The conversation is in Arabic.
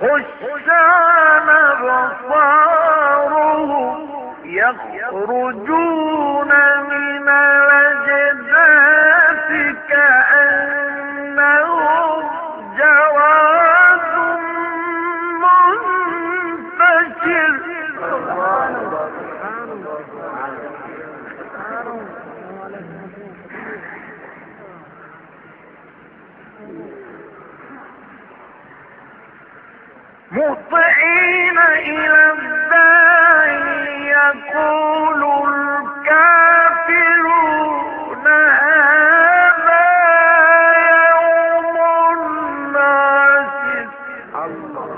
خشعن بصارهم يخرجون من الأجداث كأنهم جراد منتشر. مطعين إلى الداعي يقول الكافرون هذا يوم الناس. الله.